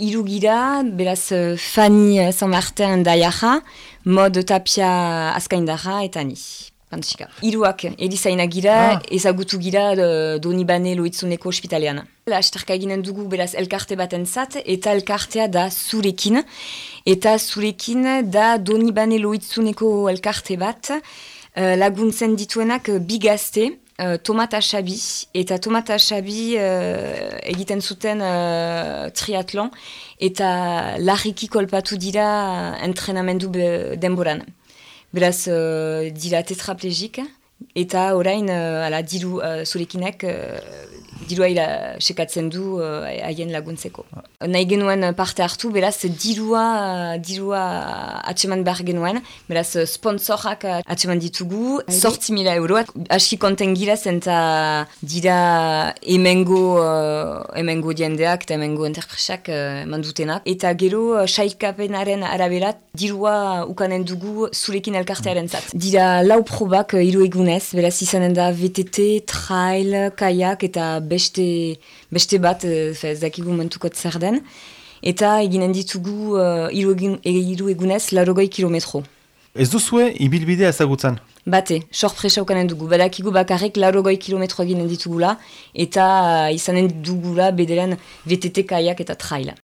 Iru gira, beraz Fanny San Martin daiaja, mod tapia azkaindarra eta ni. Pantsika. Iruak erizaina gira, ah. ezagutu gira doni bane loitzuneko ospitalean. Asterka eginen dugu beraz elkarte baten zat, eta elkartea da zurekin. Eta zurekin da doni bane loitzuneko elkarte bat, uh, laguntzen dituenak bigazte, uh, tomata xabi, eta tomata xabi uh, egiten zuten uh, triatlon, eta larriki kolpatu dira entrenamendu denboran. Beraz, uh, dira tetraplegik, eta orain, uh, ala, diru uh, zurekinek, uh, dirua ila sekatzen du haien laguntzeko. Nahi genuen parte hartu, beraz, dirua, dirua atseman behar genuen, beraz, sponsorak atseman ditugu, sorti mila euroak, aski konten gira zenta dira emengo, uh, emengo diendeak eta emengo enterpresak uh, mandutenak. Eta gero, sailkapenaren araberat, dirua ukanen dugu zurekin elkartearen zat. Dira lau probak uh, hiru egunez, beraz izanen da VTT, trail, kayak eta beste, beste bat, ez dakigu mentukot zer den. Eta eginen ditugu uh, hiru egunez, larogoi kilometro. Ez duzue, ibilbidea ezagutzen? Bate, sorpresa ukanen dugu. Badakigu bakarrik larogoi kilometro eginen ditugula, eta uh, izanen dugula bedelen VTT, kayak eta trail.